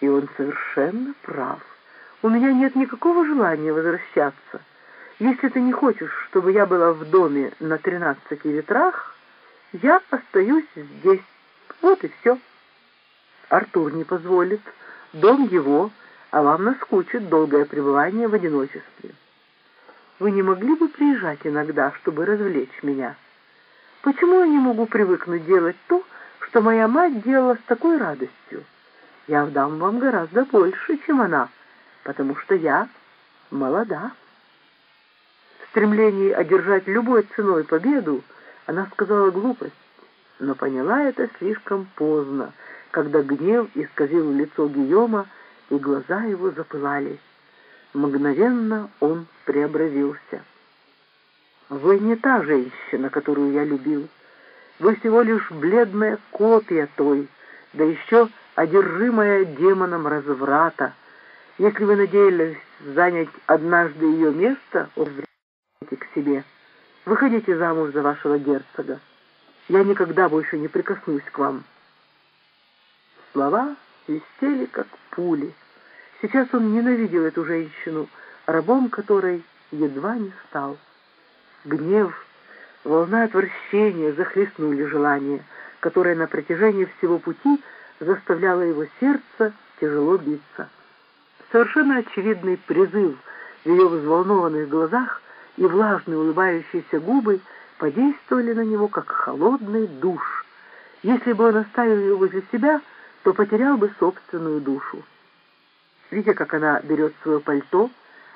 И он совершенно прав. У меня нет никакого желания возвращаться. Если ты не хочешь, чтобы я была в доме на тринадцати ветрах, я остаюсь здесь. Вот и все. Артур не позволит. Дом его, а вам наскучит долгое пребывание в одиночестве. Вы не могли бы приезжать иногда, чтобы развлечь меня? Почему я не могу привыкнуть делать то, что моя мать делала с такой радостью? Я дам вам гораздо больше, чем она, потому что я молода. В стремлении одержать любой ценой победу она сказала глупость, но поняла это слишком поздно, когда гнев исказил лицо Гийома, и глаза его запылали. Мгновенно он преобразился. «Вы не та женщина, которую я любил. Вы всего лишь бледная копия той, да еще одержимая демоном разврата. Если вы надеялись занять однажды ее место, возвратите к себе. Выходите замуж за вашего герцога. Я никогда больше не прикоснусь к вам». Слова свистели, как пули. Сейчас он ненавидел эту женщину, рабом которой едва не стал. Гнев, волна отвращения захлестнули желание, которое на протяжении всего пути заставляло его сердце тяжело биться. Совершенно очевидный призыв в ее взволнованных глазах и влажные улыбающиеся губы подействовали на него, как холодный душ. Если бы он оставил ее возле себя, то потерял бы собственную душу. Видя, как она берет свое пальто,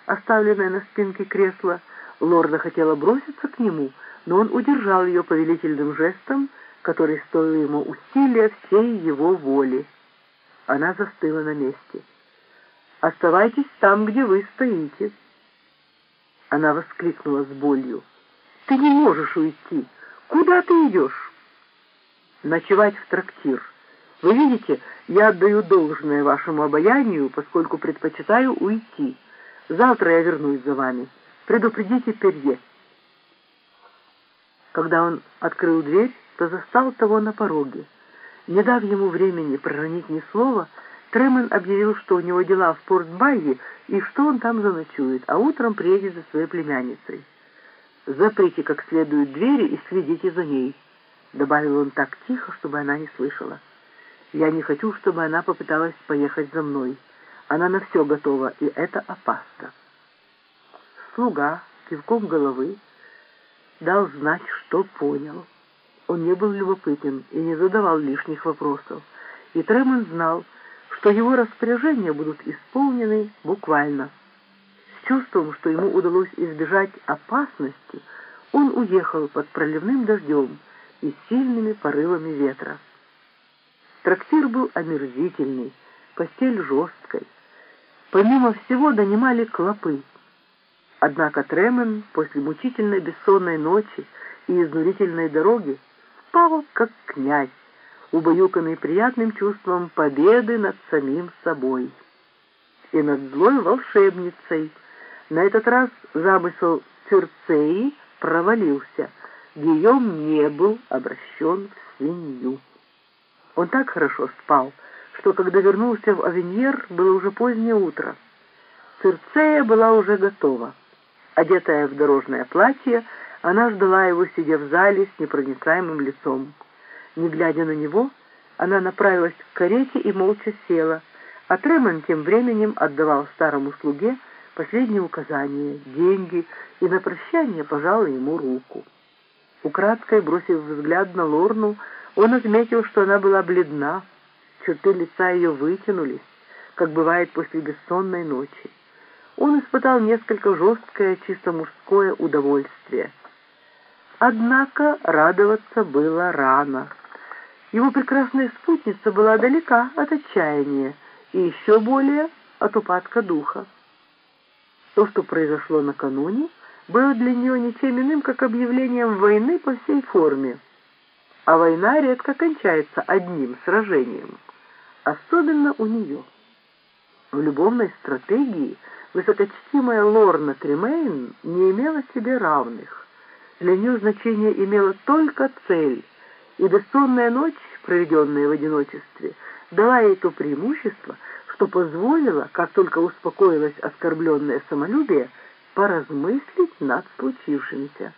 оставленное на спинке кресла, Лорда хотела броситься к нему, но он удержал ее повелительным жестом, который стоил ему усилия всей его воли. Она застыла на месте. «Оставайтесь там, где вы стоите». Она воскликнула с болью. «Ты не можешь уйти. Куда ты идешь?» «Ночевать в трактир». Вы видите, я отдаю должное вашему обаянию, поскольку предпочитаю уйти. Завтра я вернусь за вами. Предупредите Перье». Когда он открыл дверь, то застал того на пороге. Не дав ему времени проронить ни слова, Тремен объявил, что у него дела в Порт-Байе и что он там заночует, а утром приедет за своей племянницей. «Заприте как следует двери и следите за ней», — добавил он так тихо, чтобы она не слышала. Я не хочу, чтобы она попыталась поехать за мной. Она на все готова, и это опасно. Слуга кивком головы дал знать, что понял. Он не был любопытен и не задавал лишних вопросов. И Тремон знал, что его распоряжения будут исполнены буквально. С чувством, что ему удалось избежать опасности, он уехал под проливным дождем и сильными порывами ветра. Трактир был омерзительный, постель жесткой. Помимо всего донимали клопы. Однако Тремен после мучительной бессонной ночи и изнурительной дороги спал как князь, убаюканный приятным чувством победы над самим собой и над злой волшебницей. На этот раз замысел Цирцеи провалился. Гийом не был обращен в свинью. Он так хорошо спал, что когда вернулся в Авеньер, было уже позднее утро. Цирцея была уже готова. Одетая в дорожное платье, она ждала его, сидя в зале с непроницаемым лицом. Не глядя на него, она направилась к карете и молча села, а Тремон тем временем отдавал старому слуге последние указания, деньги, и на прощание пожал ему руку. Украдкой, бросив взгляд на Лорну, он отметил, что она была бледна, черты лица ее вытянулись, как бывает после бессонной ночи. Он испытал несколько жесткое, чисто мужское удовольствие. Однако радоваться было рано. Его прекрасная спутница была далека от отчаяния и еще более от упадка духа. То, что произошло накануне, было для нее ничем иным, как объявлением войны по всей форме а война редко кончается одним сражением, особенно у нее. В любовной стратегии высокочтимая Лорна Тремейн не имела себе равных. Для нее значение имела только цель, и бессонная ночь, проведенная в одиночестве, дала ей то преимущество, что позволило, как только успокоилось оскорбленное самолюбие, поразмыслить над случившимся.